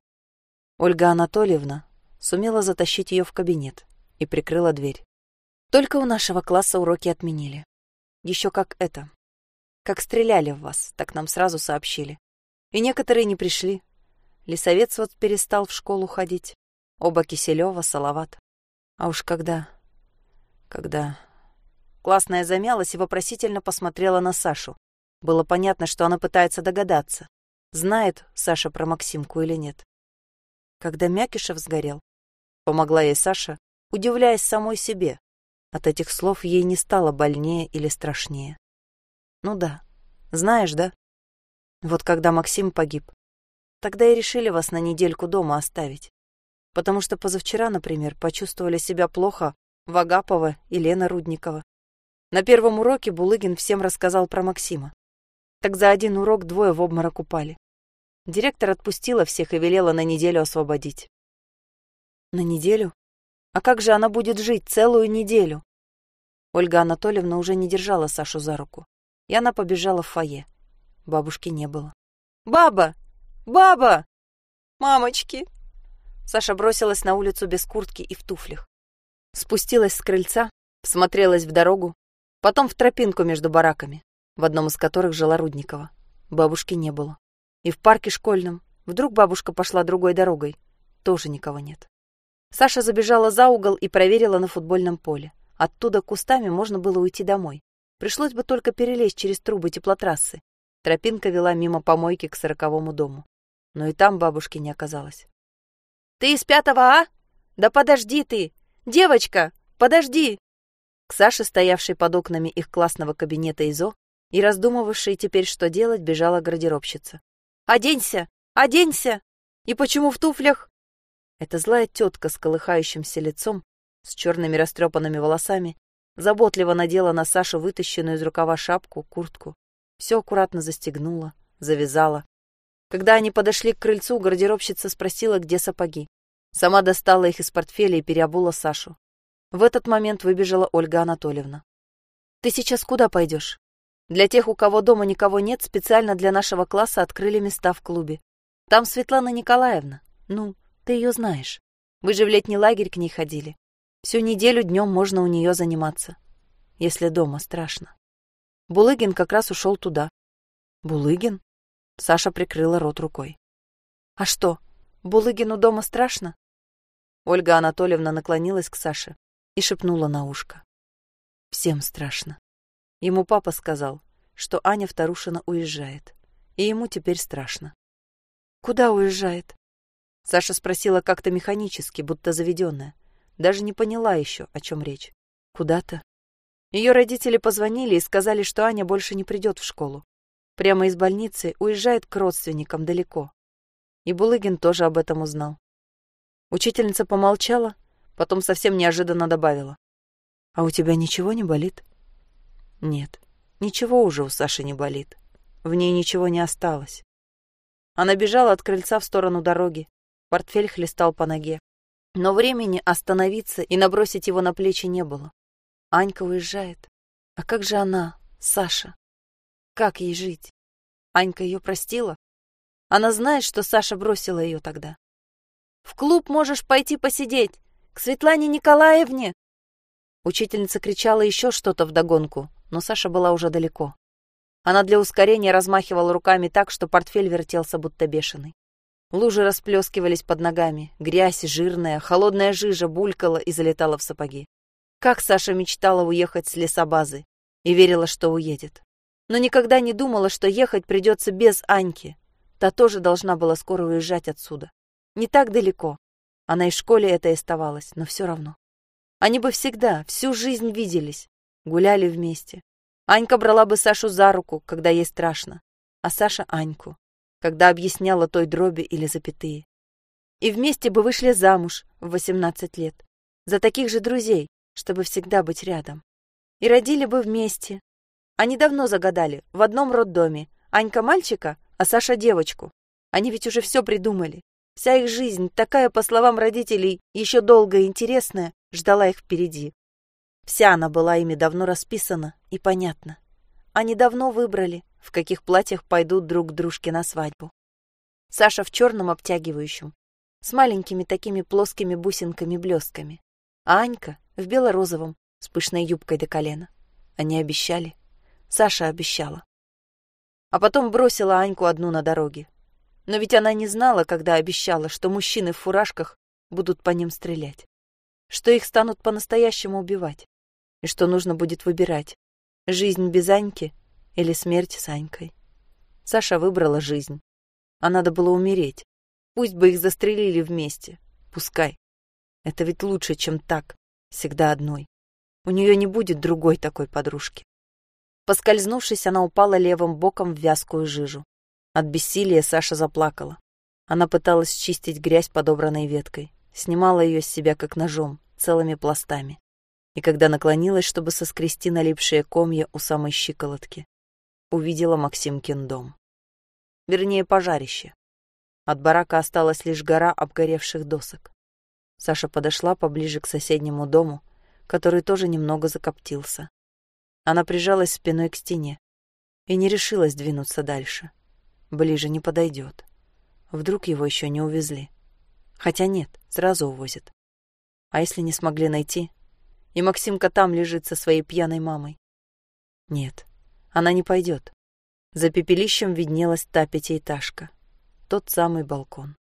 Ольга Анатольевна сумела затащить ее в кабинет и прикрыла дверь. Только у нашего класса уроки отменили. Еще как это. Как стреляли в вас, так нам сразу сообщили. И некоторые не пришли. Лисовец вот перестал в школу ходить. Оба Киселева, Салават. А уж когда... Когда... Классная замялась и вопросительно посмотрела на Сашу. Было понятно, что она пытается догадаться, знает Саша про Максимку или нет. Когда Мякишев сгорел, помогла ей Саша, удивляясь самой себе. От этих слов ей не стало больнее или страшнее. Ну да, знаешь, да? Вот когда Максим погиб, тогда и решили вас на недельку дома оставить. Потому что позавчера, например, почувствовали себя плохо Вагапова и Лена Рудникова. На первом уроке Булыгин всем рассказал про Максима. Так за один урок двое в обморок упали. Директор отпустила всех и велела на неделю освободить. На неделю? А как же она будет жить целую неделю? Ольга Анатольевна уже не держала Сашу за руку, и она побежала в фойе. Бабушки не было. «Баба! Баба! Мамочки!» Саша бросилась на улицу без куртки и в туфлях. Спустилась с крыльца, всмотрелась в дорогу, Потом в тропинку между бараками, в одном из которых жила Рудникова. Бабушки не было. И в парке школьном. Вдруг бабушка пошла другой дорогой. Тоже никого нет. Саша забежала за угол и проверила на футбольном поле. Оттуда кустами можно было уйти домой. Пришлось бы только перелезть через трубы теплотрассы. Тропинка вела мимо помойки к сороковому дому. Но и там бабушки не оказалось. «Ты из пятого А? Да подожди ты! Девочка, подожди!» К Саше, стоявшей под окнами их классного кабинета ИЗО и раздумывавшей теперь, что делать, бежала гардеробщица. «Оденься! Оденься! И почему в туфлях?» Эта злая тетка с колыхающимся лицом, с черными растрепанными волосами, заботливо надела на Сашу вытащенную из рукава шапку, куртку. Все аккуратно застегнула, завязала. Когда они подошли к крыльцу, гардеробщица спросила, где сапоги. Сама достала их из портфеля и переобула Сашу. В этот момент выбежала Ольга Анатольевна. «Ты сейчас куда пойдешь? Для тех, у кого дома никого нет, специально для нашего класса открыли места в клубе. Там Светлана Николаевна. Ну, ты ее знаешь. Вы же в летний лагерь к ней ходили. Всю неделю днем можно у нее заниматься. Если дома страшно. Булыгин как раз ушел туда. Булыгин? Саша прикрыла рот рукой. А что, Булыгину дома страшно? Ольга Анатольевна наклонилась к Саше и шепнула на ушко. Всем страшно. Ему папа сказал, что Аня Вторушина уезжает, и ему теперь страшно. «Куда уезжает?» Саша спросила как-то механически, будто заведенная. Даже не поняла еще, о чем речь. «Куда-то?» Ее родители позвонили и сказали, что Аня больше не придет в школу. Прямо из больницы уезжает к родственникам далеко. И Булыгин тоже об этом узнал. Учительница помолчала, Потом совсем неожиданно добавила. «А у тебя ничего не болит?» «Нет, ничего уже у Саши не болит. В ней ничего не осталось». Она бежала от крыльца в сторону дороги. Портфель хлестал по ноге. Но времени остановиться и набросить его на плечи не было. Анька уезжает. А как же она, Саша? Как ей жить? Анька ее простила? Она знает, что Саша бросила ее тогда. «В клуб можешь пойти посидеть. К Светлане Николаевне!» Учительница кричала еще что-то вдогонку, но Саша была уже далеко. Она для ускорения размахивала руками так, что портфель вертелся будто бешеный. Лужи расплескивались под ногами, грязь жирная, холодная жижа булькала и залетала в сапоги. Как Саша мечтала уехать с лесобазы и верила, что уедет. но никогда не думала, что ехать придется без Аньки. Та тоже должна была скоро уезжать отсюда. Не так далеко. И в школе это и оставалась, но все равно. Они бы всегда, всю жизнь виделись, гуляли вместе. Анька брала бы Сашу за руку, когда ей страшно, а Саша — Аньку, когда объясняла той дроби или запятые. И вместе бы вышли замуж в 18 лет, за таких же друзей, чтобы всегда быть рядом. И родили бы вместе. Они давно загадали, в одном роддоме. Анька мальчика, а Саша девочку. Они ведь уже все придумали. Вся их жизнь, такая, по словам родителей, еще долгая и интересная, ждала их впереди. Вся она была ими давно расписана и понятна. Они давно выбрали, в каких платьях пойдут друг к дружке на свадьбу. Саша в черном обтягивающем, с маленькими такими плоскими бусинками-блестками, а Анька в бело-розовом, с пышной юбкой до колена. Они обещали. Саша обещала. А потом бросила Аньку одну на дороге. Но ведь она не знала, когда обещала, что мужчины в фуражках будут по ним стрелять. Что их станут по-настоящему убивать. И что нужно будет выбирать. Жизнь без Аньки или смерть с Анькой. Саша выбрала жизнь. А надо было умереть. Пусть бы их застрелили вместе. Пускай. Это ведь лучше, чем так, всегда одной. У нее не будет другой такой подружки. Поскользнувшись, она упала левым боком в вязкую жижу. От бессилия Саша заплакала. Она пыталась чистить грязь подобранной веткой, снимала ее с себя как ножом, целыми пластами. И когда наклонилась, чтобы соскрести налипшие комья у самой щиколотки, увидела Максимкин дом. Вернее, пожарище. От барака осталась лишь гора обгоревших досок. Саша подошла поближе к соседнему дому, который тоже немного закоптился. Она прижалась спиной к стене и не решилась двинуться дальше. Ближе не подойдет. Вдруг его еще не увезли. Хотя нет, сразу увозят. А если не смогли найти? И Максимка там лежит со своей пьяной мамой. Нет, она не пойдет. За пепелищем виднелась та пятиэтажка. Тот самый балкон.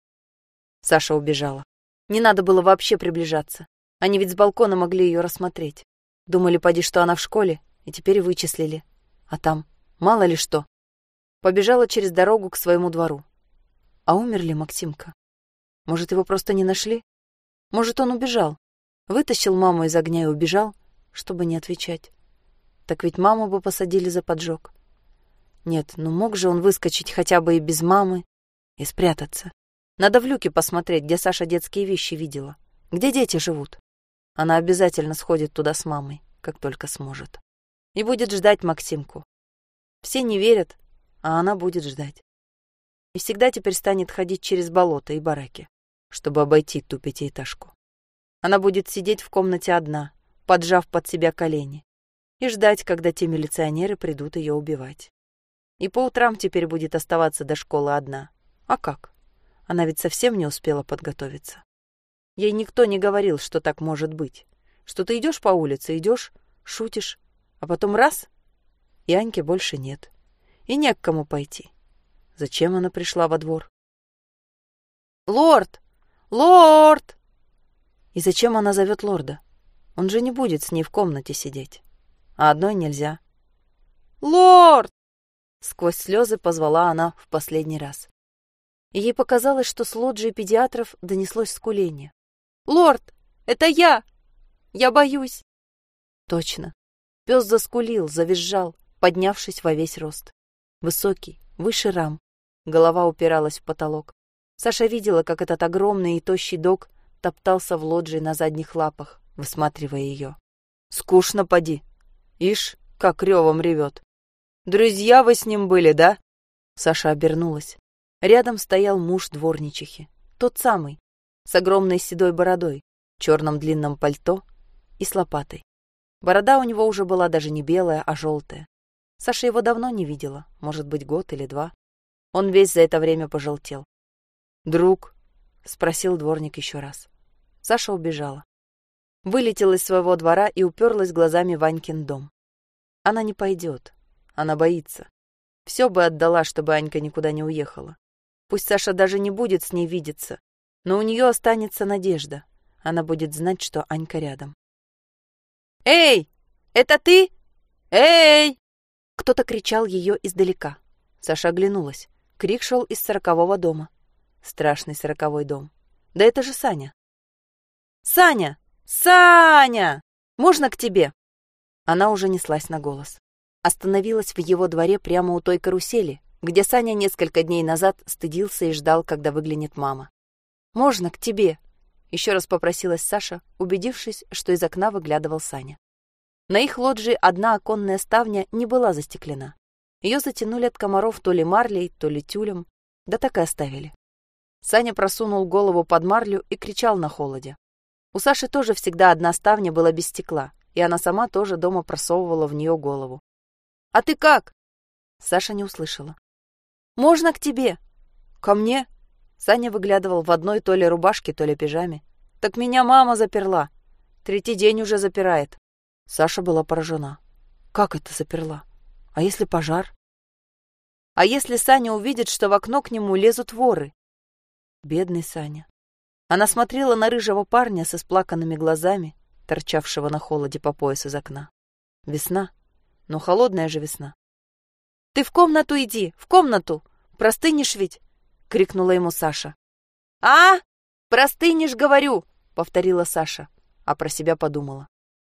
Саша убежала. Не надо было вообще приближаться. Они ведь с балкона могли ее рассмотреть. Думали, поди, что она в школе, и теперь вычислили. А там мало ли что. Побежала через дорогу к своему двору. А умер ли Максимка? Может, его просто не нашли? Может, он убежал? Вытащил маму из огня и убежал, чтобы не отвечать. Так ведь маму бы посадили за поджог. Нет, ну мог же он выскочить хотя бы и без мамы и спрятаться. Надо в люке посмотреть, где Саша детские вещи видела. Где дети живут. Она обязательно сходит туда с мамой, как только сможет. И будет ждать Максимку. Все не верят, а она будет ждать. И всегда теперь станет ходить через болото и бараки, чтобы обойти ту пятиэтажку. Она будет сидеть в комнате одна, поджав под себя колени, и ждать, когда те милиционеры придут ее убивать. И по утрам теперь будет оставаться до школы одна. А как? Она ведь совсем не успела подготовиться. Ей никто не говорил, что так может быть. Что ты идешь по улице, идешь, шутишь, а потом раз — и Аньки больше нет и не к кому пойти. Зачем она пришла во двор? «Лорд! Лорд!» И зачем она зовет лорда? Он же не будет с ней в комнате сидеть. А одной нельзя. «Лорд!» Сквозь слезы позвала она в последний раз. И ей показалось, что с лоджии педиатров донеслось скуление. «Лорд! Это я! Я боюсь!» Точно. Пес заскулил, завизжал, поднявшись во весь рост. Высокий, выше рам. Голова упиралась в потолок. Саша видела, как этот огромный и тощий дог топтался в лоджии на задних лапах, высматривая ее. «Скучно, поди. Ишь, как ревом ревет. Друзья вы с ним были, да?» Саша обернулась. Рядом стоял муж дворничихи, тот самый, с огромной седой бородой, черном длинном пальто и с лопатой. Борода у него уже была даже не белая, а желтая. Саша его давно не видела, может быть, год или два. Он весь за это время пожелтел. «Друг?» — спросил дворник еще раз. Саша убежала. Вылетела из своего двора и уперлась глазами Ванькин дом. Она не пойдет. Она боится. Все бы отдала, чтобы Анька никуда не уехала. Пусть Саша даже не будет с ней видеться, но у нее останется надежда. Она будет знать, что Анька рядом. «Эй, это ты? Эй!» Кто-то кричал ее издалека. Саша оглянулась. Крик шел из сорокового дома. Страшный сороковой дом. Да это же Саня. «Саня! Саня! Можно к тебе?» Она уже неслась на голос. Остановилась в его дворе прямо у той карусели, где Саня несколько дней назад стыдился и ждал, когда выглянет мама. «Можно к тебе?» Еще раз попросилась Саша, убедившись, что из окна выглядывал Саня. На их лоджии одна оконная ставня не была застеклена. Ее затянули от комаров то ли марлей, то ли тюлем, да так и оставили. Саня просунул голову под марлю и кричал на холоде. У Саши тоже всегда одна ставня была без стекла, и она сама тоже дома просовывала в нее голову. «А ты как?» Саша не услышала. «Можно к тебе?» «Ко мне?» Саня выглядывал в одной то ли рубашке, то ли пижаме. «Так меня мама заперла. Третий день уже запирает». Саша была поражена. «Как это заперла? А если пожар?» «А если Саня увидит, что в окно к нему лезут воры?» Бедный Саня. Она смотрела на рыжего парня с исплаканными глазами, торчавшего на холоде по пояс из окна. Весна. Но холодная же весна. «Ты в комнату иди, в комнату! Простынешь ведь!» — крикнула ему Саша. «А? Простынешь, говорю!» — повторила Саша, а про себя подумала.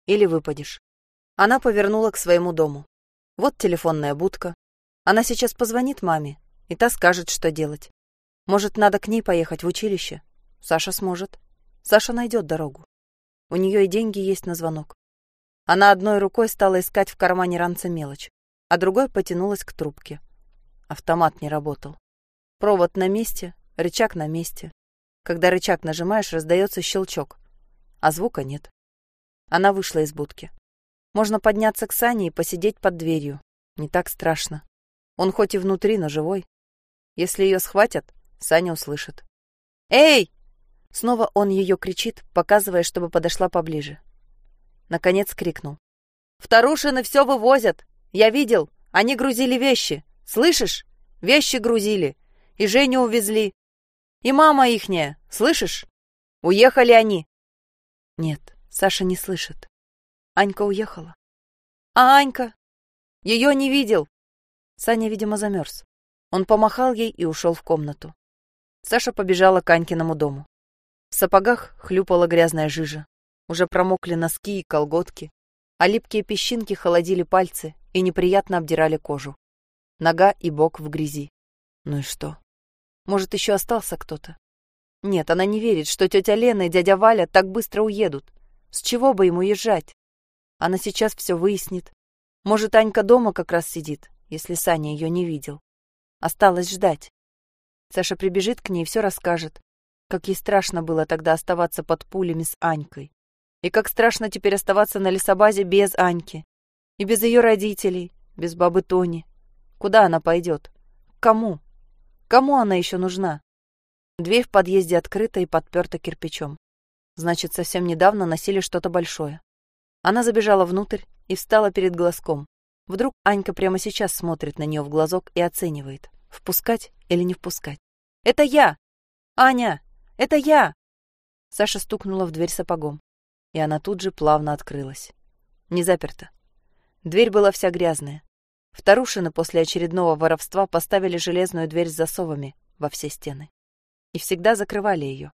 «Или выпадешь». Она повернула к своему дому. Вот телефонная будка. Она сейчас позвонит маме, и та скажет, что делать. Может, надо к ней поехать в училище? Саша сможет. Саша найдет дорогу. У нее и деньги есть на звонок. Она одной рукой стала искать в кармане ранца мелочь, а другой потянулась к трубке. Автомат не работал. Провод на месте, рычаг на месте. Когда рычаг нажимаешь, раздается щелчок, а звука нет. Она вышла из будки. Можно подняться к Сане и посидеть под дверью. Не так страшно. Он хоть и внутри, но живой. Если ее схватят, Саня услышит. «Эй!» Снова он ее кричит, показывая, чтобы подошла поближе. Наконец крикнул. «Вторушины все вывозят! Я видел! Они грузили вещи! Слышишь? Вещи грузили! И Женю увезли! И мама ихняя! Слышишь? Уехали они!» Нет, Саша не слышит. Анька уехала. «А Анька? Ее не видел!» Саня, видимо, замерз. Он помахал ей и ушел в комнату. Саша побежала к Анькиному дому. В сапогах хлюпала грязная жижа. Уже промокли носки и колготки, а липкие песчинки холодили пальцы и неприятно обдирали кожу. Нога и бок в грязи. Ну и что? Может, еще остался кто-то? Нет, она не верит, что тетя Лена и дядя Валя так быстро уедут. С чего бы им уезжать? Она сейчас все выяснит. Может, Анька дома как раз сидит, если Саня ее не видел. Осталось ждать. Саша прибежит к ней и все расскажет. Как ей страшно было тогда оставаться под пулями с Анькой. И как страшно теперь оставаться на лесобазе без Аньки. И без ее родителей, без бабы Тони. Куда она пойдет? кому? Кому она еще нужна? Дверь в подъезде открыта и подперта кирпичом. Значит, совсем недавно носили что-то большое. Она забежала внутрь и встала перед глазком. Вдруг Анька прямо сейчас смотрит на нее в глазок и оценивает, впускать или не впускать. «Это я! Аня! Это я!» Саша стукнула в дверь сапогом, и она тут же плавно открылась. Не заперта. Дверь была вся грязная. Вторушины после очередного воровства поставили железную дверь с засовами во все стены. И всегда закрывали ее.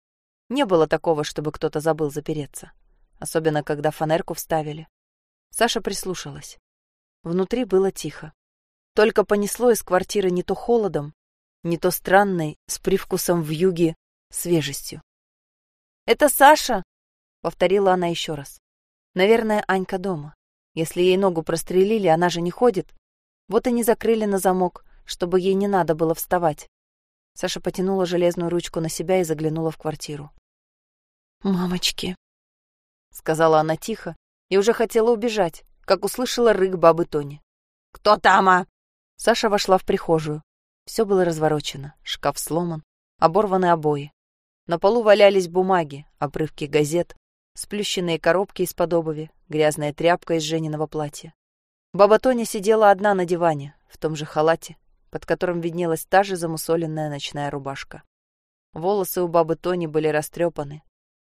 Не было такого, чтобы кто-то забыл запереться. Особенно, когда фанерку вставили. Саша прислушалась. Внутри было тихо. Только понесло из квартиры не то холодом, не то странной, с привкусом в юге свежестью. «Это Саша!» — повторила она еще раз. «Наверное, Анька дома. Если ей ногу прострелили, она же не ходит. Вот и не закрыли на замок, чтобы ей не надо было вставать». Саша потянула железную ручку на себя и заглянула в квартиру. «Мамочки!» — сказала она тихо и уже хотела убежать, как услышала рык бабы Тони. «Кто там, а?» Саша вошла в прихожую. Все было разворочено, шкаф сломан, оборваны обои. На полу валялись бумаги, обрывки газет, сплющенные коробки из-под обуви, грязная тряпка из Жениного платья. Баба Тоня сидела одна на диване, в том же халате, под которым виднелась та же замусоленная ночная рубашка. Волосы у бабы Тони были растрепаны.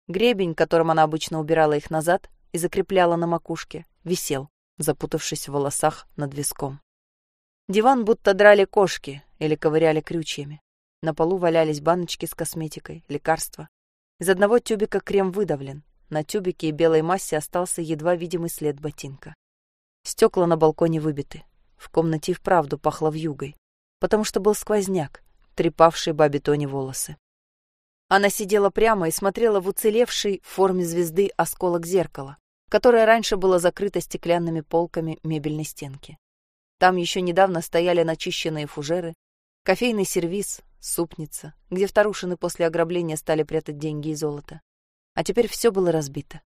Гребень, которым она обычно убирала их назад и закрепляла на макушке, висел, запутавшись в волосах над виском. Диван будто драли кошки или ковыряли крючьями. На полу валялись баночки с косметикой, лекарства. Из одного тюбика крем выдавлен. На тюбике и белой массе остался едва видимый след ботинка. Стекла на балконе выбиты. В комнате и вправду пахло вьюгой, потому что был сквозняк, трепавший бабе Тони волосы. Она сидела прямо и смотрела в уцелевший в форме звезды осколок зеркала, которое раньше было закрыто стеклянными полками мебельной стенки. Там еще недавно стояли начищенные фужеры, кофейный сервиз, супница, где вторушины после ограбления стали прятать деньги и золото. А теперь все было разбито.